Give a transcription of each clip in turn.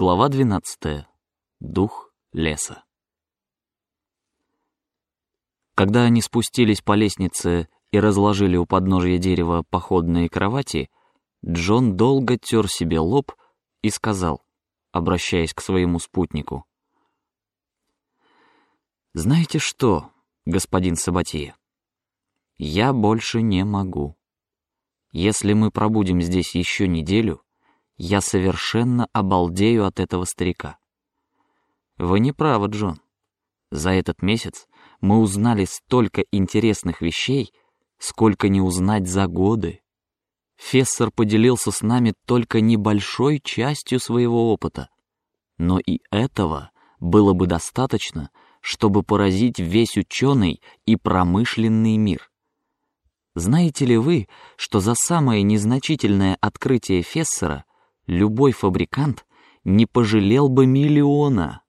Глава двенадцатая. Дух леса. Когда они спустились по лестнице и разложили у подножия дерева походные кровати, Джон долго тер себе лоб и сказал, обращаясь к своему спутнику: "Знаете что, господин Сабатье, я больше не могу. Если мы пробудем здесь еще неделю, я совершенно обалдею от этого старика. Вы не правы, Джон. За этот месяц мы узнали столько интересных вещей, сколько не узнать за годы. Фессор поделился с нами только небольшой частью своего опыта, но и этого было бы достаточно, чтобы поразить весь ученый и промышленный мир. Знаете ли вы, что за самое незначительное открытие Фессора любой фабрикант не пожалел бы миллиона.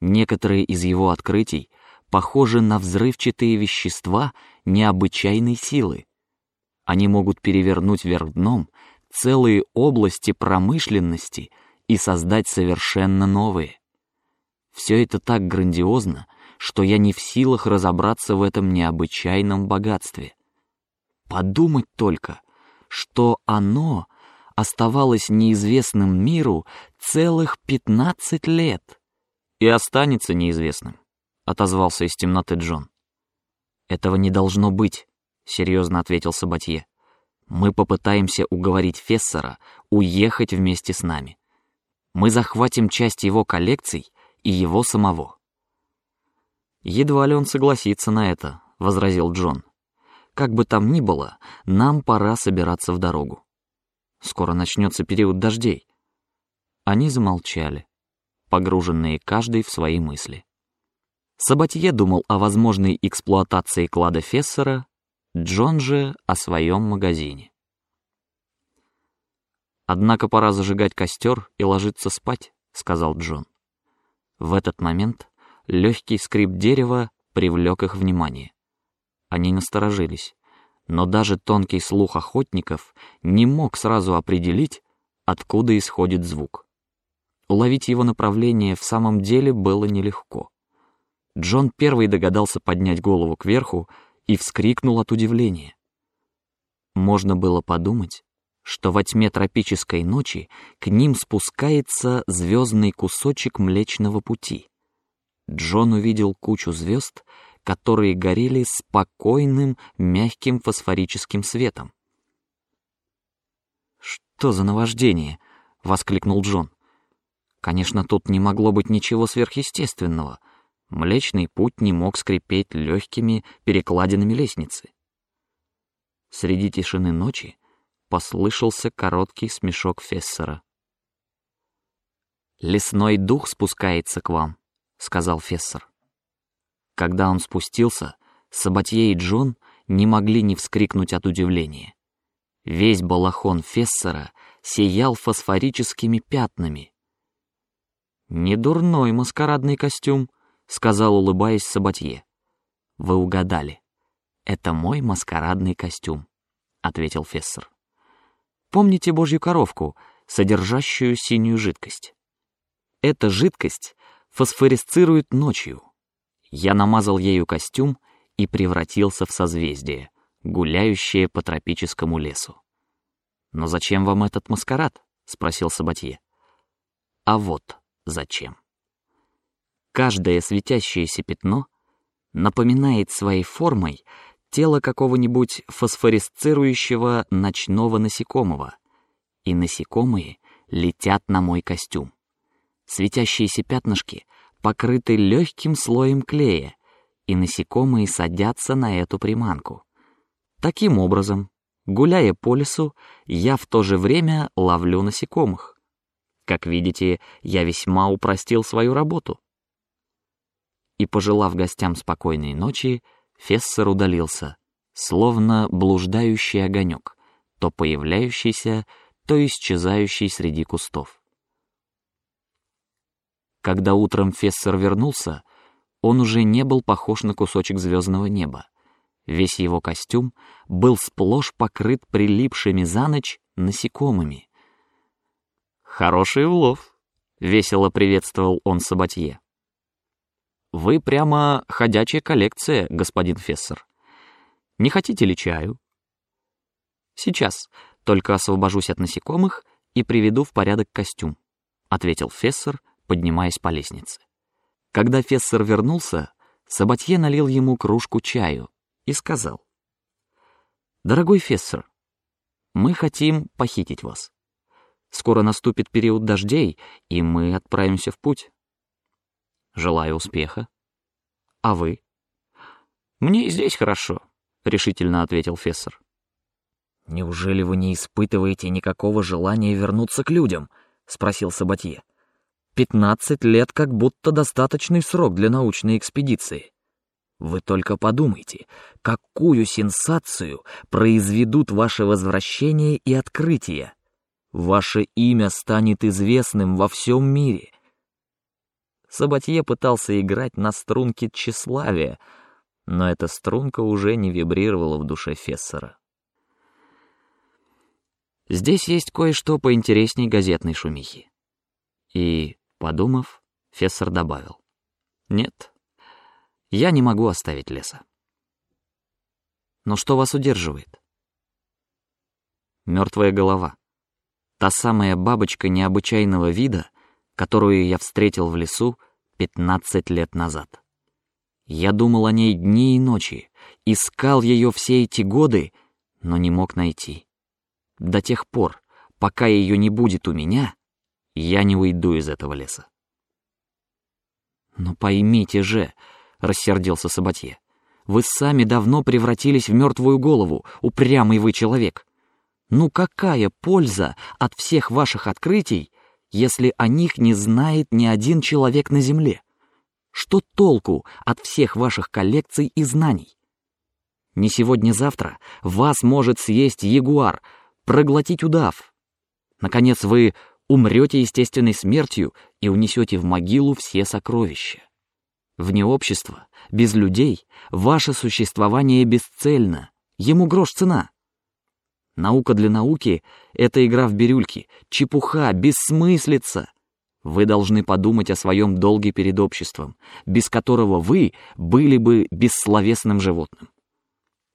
Некоторые из его открытий похожи на взрывчатые вещества необычайной силы. Они могут перевернуть вверх дном целые области промышленности и создать совершенно новые. Все это так грандиозно, что я не в силах разобраться в этом необычайном богатстве. Подумать только, что оно оставалось неизвестным миру целых пятнадцать лет и останется неизвестным, отозвался из темноты Джон. Этого не должно быть, серьезно ответил Сабатье. Мы попытаемся уговорить Фессора уехать вместе с нами. Мы захватим часть его коллекций и его самого. Едва ли он согласится на это, возразил Джон. Как бы там ни было, нам пора собираться в дорогу. Скоро начнется период дождей. Они замолчали, погруженные каждый в свои мысли. Сабатье думал о возможной эксплуатации клада Фессера, Джон же о своем магазине. Однако пора зажигать костер и ложиться спать, сказал Джон. В этот момент легкий скрип дерева привлек их внимание. Они насторожились но даже тонкий слух охотников не мог сразу определить, откуда исходит звук. Уловить его направление в самом деле было нелегко. Джон первый догадался поднять голову кверху и вскрикнул от удивления. Можно было подумать, что во тьме тропической ночи к ним спускается звездный кусочек Млечного Пути. Джон увидел кучу звезд которые горели спокойным, мягким фосфорическим светом. Что за наваждение? – воскликнул Джон. Конечно, тут не могло быть ничего сверхъестественного. Млечный путь не мог скрипеть легкими перекладинами лестницы. Среди тишины ночи послышался короткий смешок Фессера. Лесной дух спускается к вам, сказал Фессер. Когда он спустился, Сабатье и Джон не могли не вскрикнуть от удивления. Весь балахон Фессера сиял фосфорическими пятнами. Не дурной маскарадный костюм, сказал, улыбаясь Сабатье. Вы угадали. Это мой маскарадный костюм, ответил Фессер. Помните Божью коровку, содержащую синюю жидкость? Эта жидкость фосфорисцирует ночью. Я намазал ею костюм и превратился в созвездие, гуляющее по тропическому лесу. Но зачем вам этот маскарад? – спросил Сабатье. А вот зачем. Каждое светящееся пятно напоминает своей формой тело какого-нибудь фосфорисцирующего ночного насекомого, и насекомые летят на мой костюм. Светящиеся пятнышки покрыты легким слоем клея, и насекомые садятся на эту приманку. Таким образом, гуляя по лесу, я в то же время ловлю насекомых. Как видите, я весьма упростил свою работу. И пожелав гостям спокойной ночи, Фессер удалился, словно блуждающий огонек, то появляющийся, то исчезающий среди кустов. Когда утром Фессер вернулся, он уже не был похож на кусочек звездного неба. Весь его костюм был сплошь покрыт прилипшими за ночь насекомыми. Хороший улов, весело приветствовал он Сабатье. Вы прямо ходячая коллекция, господин Фессер. Не хотите ли чаю? Сейчас, только освобожусь от насекомых и приведу в порядок костюм, ответил Фессер, поднимаясь по лестнице. Когда Фессер вернулся, Сабатье налил ему кружку чаю и сказал: "Дорогой Фессер, мы хотим похитить вас. Скоро наступит период дождей, и мы отправимся в путь. Желаю успеха. А вы? Мне и здесь хорошо, решительно ответил Фессер. Неужели вы не испытываете никакого желания вернуться к людям? спросил Сабатье. Пятнадцать лет как будто достаточный срок для научной экспедиции. Вы только подумайте, какую сенсацию произведут ваше возвращение и открытие. Ваше имя станет известным во всем мире. Сабатье пытался играть на струнке тщеславия, но эта струнка уже не вибрировала в душе Фессера. Здесь есть кое-что поинтересней газетной шумихи. И, подумав, Фессер добавил: "Нет, я не могу оставить леса. Но что вас удерживает? Мертвая голова. Та самая бабочка необычайного вида, которую я встретил в лесу пятнадцать лет назад. Я думал о ней дни и ночи, искал ее все эти годы, но не мог найти. До тех пор, пока ее не будет у меня, я не уйду из этого леса. Но поймите же, рассердился Сабатье. Вы сами давно превратились в мертвую голову, упрямый вы человек. Ну какая польза от всех ваших открытий, если о них не знает ни один человек на земле? Что толку от всех ваших коллекций и знаний? Не сегодня-завтра вас может съесть ягуар, проглотить удав. Наконец вы умрете естественной смертью и унесете в могилу все сокровища. Вне общества, без людей, ваше существование бесцельно, ему грош цена. Наука для науки — это игра в бирюльки, чепуха, бессмыслица. Вы должны подумать о своем долге перед обществом, без которого вы были бы бессловесным животным.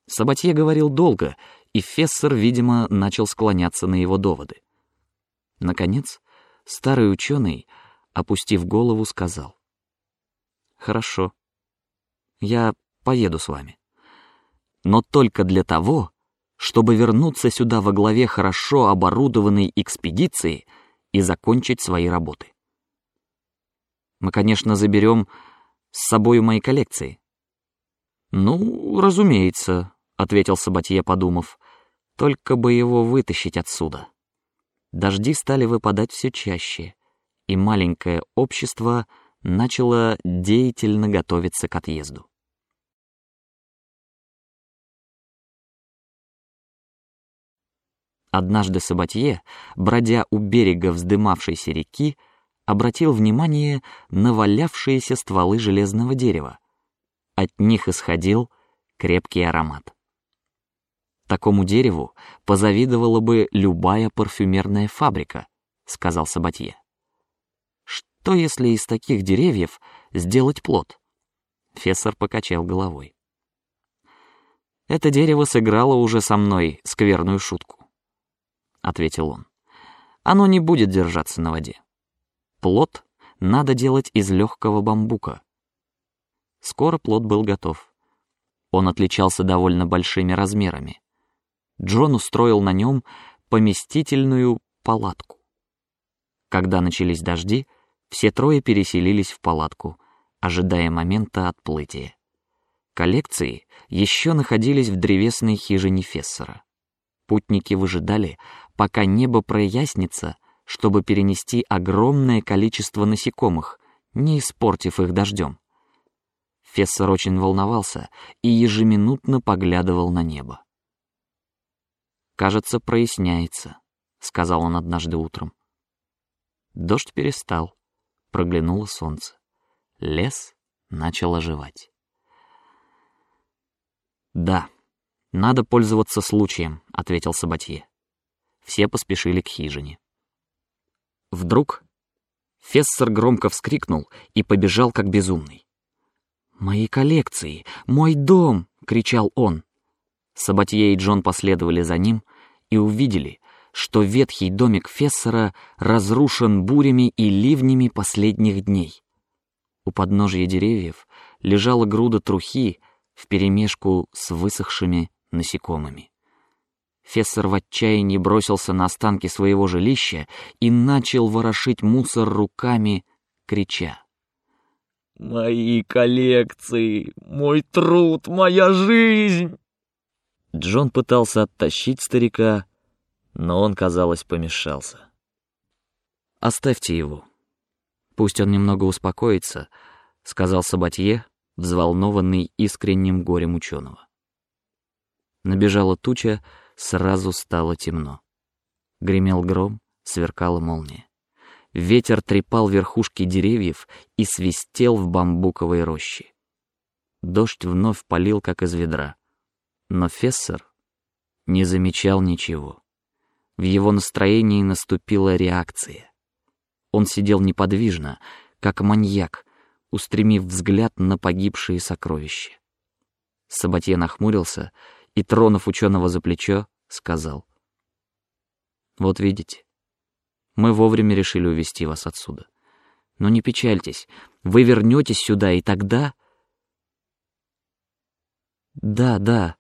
Сабатье говорил долго, и Фессер, видимо, начал склоняться на его доводы. Наконец, старый ученый, опустив голову, сказал: Хорошо. Я поеду с вами. Но только для того, чтобы вернуться сюда во главе хорошо оборудованной экспедиции и закончить свои работы. Мы, конечно, заберем с собой мои коллекции. Ну, разумеется, ответил Сабатье, подумав. Только бы его вытащить отсюда. Дожди стали выпадать все чаще, и маленькое общество начало деятельно готовиться к отъезду. Однажды Сабатье, бродя у берега вздымавшейся реки, обратил внимание на валявшиеся стволы железного дерева. От них исходил крепкий аромат. Такому дереву позавидовала бы любая парфюмерная фабрика, сказал Сабатье. Что если из таких деревьев сделать плод? Фессор покачал головой. Это дерево сыграло уже со мной скверную шутку, ответил он. Оно не будет держаться на воде. Плод надо делать из легкого бамбука. Скоро плод был готов. Он отличался довольно большими размерами. Джон устроил на нем поместительную палатку. Когда начались дожди, все трое переселились в палатку, ожидая момента отплытия. Коллекции еще находились в древесной хижине Фессера. Путники выжидали, пока небо прояснится, чтобы перенести огромное количество насекомых, не испортив их дождем. Фессер очень волновался и ежеминутно поглядывал на небо. Кажется, проясняется, сказал он однажды утром. Дождь перестал проглянуло солнце. Лес начал оживать. Да, надо пользоваться случаем, ответил Сабатье. Все поспешили к хижине. Вдруг Фессер громко вскрикнул и побежал как безумный. «Мои коллекции! Мой дом!» — кричал он. Сабатье и Джон последовали за ним и увидели, что ветхий домик Фессера разрушен бурями и ливнями последних дней. У подножия деревьев лежала груда трухи вперемешку с высохшими насекомыми. Фессер в отчаянии бросился на останки своего жилища и начал ворошить мусор руками, крича. «Мои коллекции! Мой труд! Моя жизнь!» Джон пытался оттащить старика, но он, казалось, помешался. «Оставьте его. Пусть он немного успокоится», — сказал Сабатье, взволнованный искренним горем ученого. Набежала туча, сразу стало темно. Гремел гром, сверкала молния. Ветер трепал верхушки деревьев и свистел в бамбуковой роще. Дождь вновь полил, как из ведра. Но Фессер не замечал ничего. В его настроении наступила реакция. Он сидел неподвижно, как маньяк, устремив взгляд на погибшие сокровища. Сабатье нахмурился и, тронув ученого за плечо, сказал. «Вот видите, мы вовремя решили увести вас отсюда. Но не печальтесь, вы вернетесь сюда, и тогда...» «Да, да»,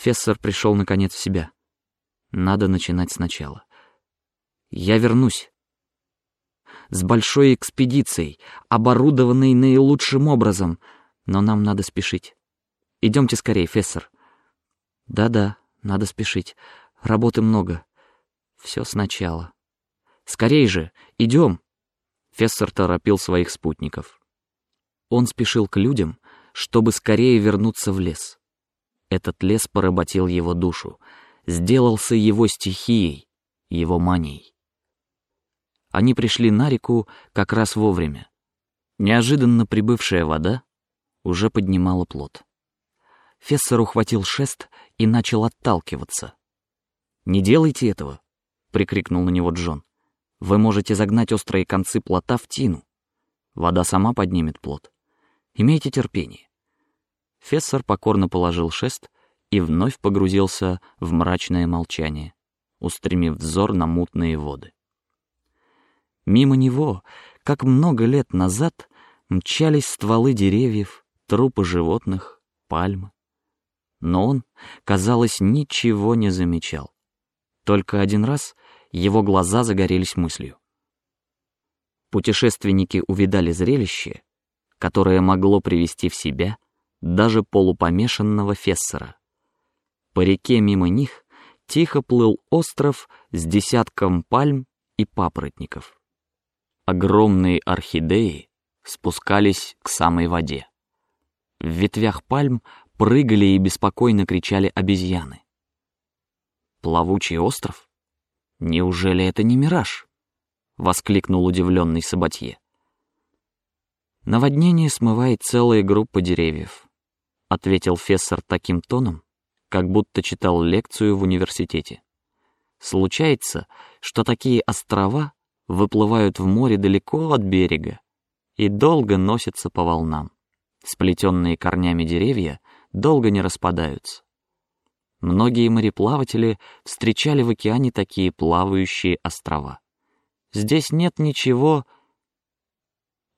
Фессер пришел наконец в себя. Надо начинать сначала. Я вернусь. С большой экспедицией, оборудованной наилучшим образом, но нам надо спешить. Идемте скорее, Фессер. Да-да, надо спешить. Работы много. Все сначала. Скорей же, идем. Фессер торопил своих спутников. Он спешил к людям, чтобы скорее вернуться в лес. Этот лес поработил его душу, сделался его стихией, его манией. Они пришли на реку как раз вовремя. Неожиданно прибывшая вода уже поднимала плот. Фессор ухватил шест и начал отталкиваться. «Не делайте этого!» — прикрикнул на него Джон. «Вы можете загнать острые концы плота в тину. Вода сама поднимет плот. Имейте терпение. Фессор покорно положил шест и вновь погрузился в мрачное молчание, устремив взор на мутные воды. Мимо него, как много лет назад, мчались стволы деревьев, трупы животных, пальмы. Но он, казалось, ничего не замечал. Только один раз его глаза загорелись мыслью. Путешественники увидали зрелище, которое могло привести в себя — даже полупомешанного фессера. По реке мимо них тихо плыл остров с десятком пальм и папоротников. Огромные орхидеи спускались к самой воде. В ветвях пальм прыгали и беспокойно кричали обезьяны. Плавучий остров? Неужели это не мираж? воскликнул удивленный Сабатье. Наводнение смывает целая группа деревьев ответил Фессер таким тоном, как будто читал лекцию в университете. Случается, что такие острова выплывают в море далеко от берега и долго носятся по волнам. Сплетенные корнями деревья долго не распадаются. Многие мореплаватели встречали в океане такие плавающие острова. Здесь нет ничего.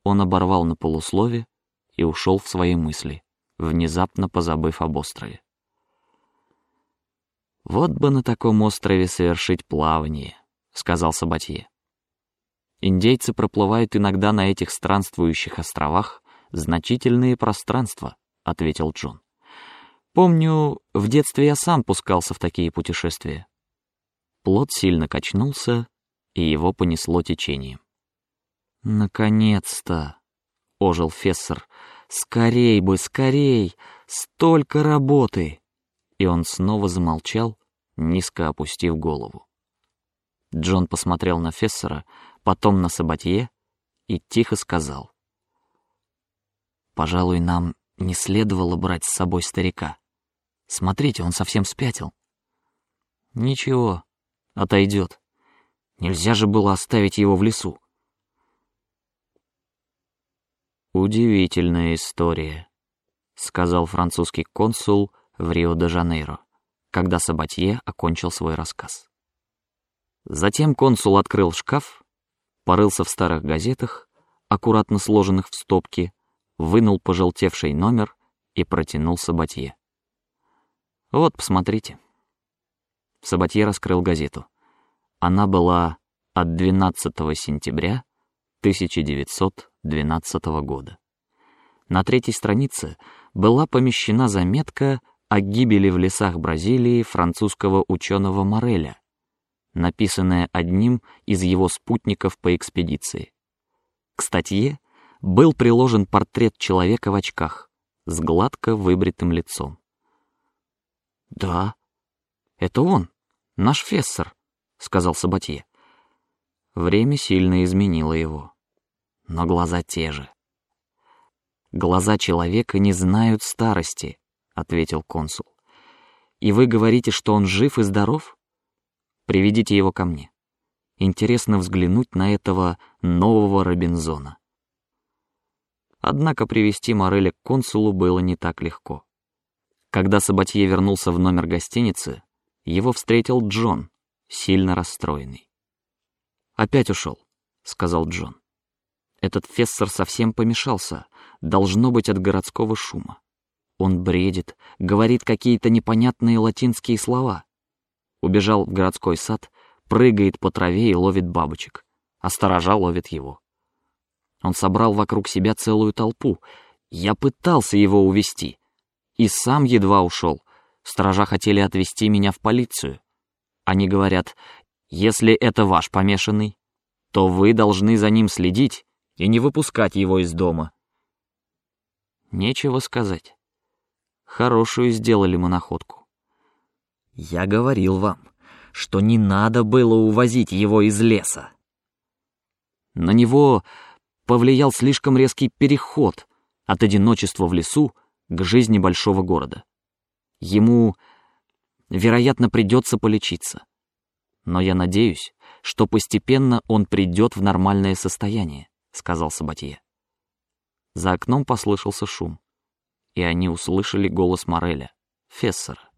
Он оборвал на полуслове и ушел в свои мысли внезапно позабыв об острове. Вот бы на таком острове совершить плавание, сказал Сабатье. Индейцы проплывают иногда на этих странствующих островах значительные пространства, ответил Джон. Помню, в детстве я сам пускался в такие путешествия. Плот сильно качнулся, и его понесло течением. Наконец-то, ожил Фессер, Скорей бы, скорей! Столько работы!» И он снова замолчал, низко опустив голову. Джон посмотрел на Фессера, потом на Сабатье и тихо сказал. «Пожалуй, нам не следовало брать с собой старика. Смотрите, он совсем спятил». «Ничего, отойдет. Нельзя же было оставить его в лесу». Удивительная история, сказал французский консул в Рио-де-Жанейро, когда Сабатье окончил свой рассказ. Затем консул открыл шкаф, порылся в старых газетах, аккуратно сложенных в стопки, вынул пожелтевший номер и протянул Сабатье. Вот, посмотрите. Сабатье раскрыл газету. Она была от 12 сентября 1912 года. На третьей странице была помещена заметка о гибели в лесах Бразилии французского ученого Мореля, написанная одним из его спутников по экспедиции. К статье был приложен портрет человека в очках с гладко выбритым лицом. Да, это он, наш фессор, сказал Сабатье. Время сильно изменило его, но глаза те же. Глаза человека не знают старости, ответил консул. И вы говорите, что он жив и здоров? Приведите его ко мне. Интересно взглянуть на этого нового Робинзона. Однако привести Мореля к консулу было не так легко. Когда Сабатье вернулся в номер гостиницы, его встретил Джон, сильно расстроенный. Опять ушел, сказал Джон. Этот фессор совсем помешался, должно быть от городского шума. Он бредит, говорит какие-то непонятные латинские слова. Убежал в городской сад, прыгает по траве и ловит бабочек, а ловит его. Он собрал вокруг себя целую толпу. Я пытался его увести, и сам едва ушел. Сторожа хотели отвезти меня в полицию. Они говорят, если это ваш помешанный, то вы должны за ним следить и не выпускать его из дома. Нечего сказать. Хорошую сделали мы находку. Я говорил вам, что не надо было увозить его из леса. На него повлиял слишком резкий переход от одиночества в лесу к жизни большого города. Ему, вероятно, придется полечиться но я надеюсь, что постепенно он придет в нормальное состояние, сказал Сабатье. За окном послышался шум, и они услышали голос Мореля, Фессера.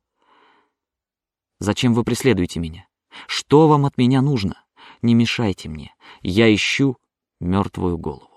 Зачем вы преследуете меня? Что вам от меня нужно? Не мешайте мне. Я ищу мертвую голову.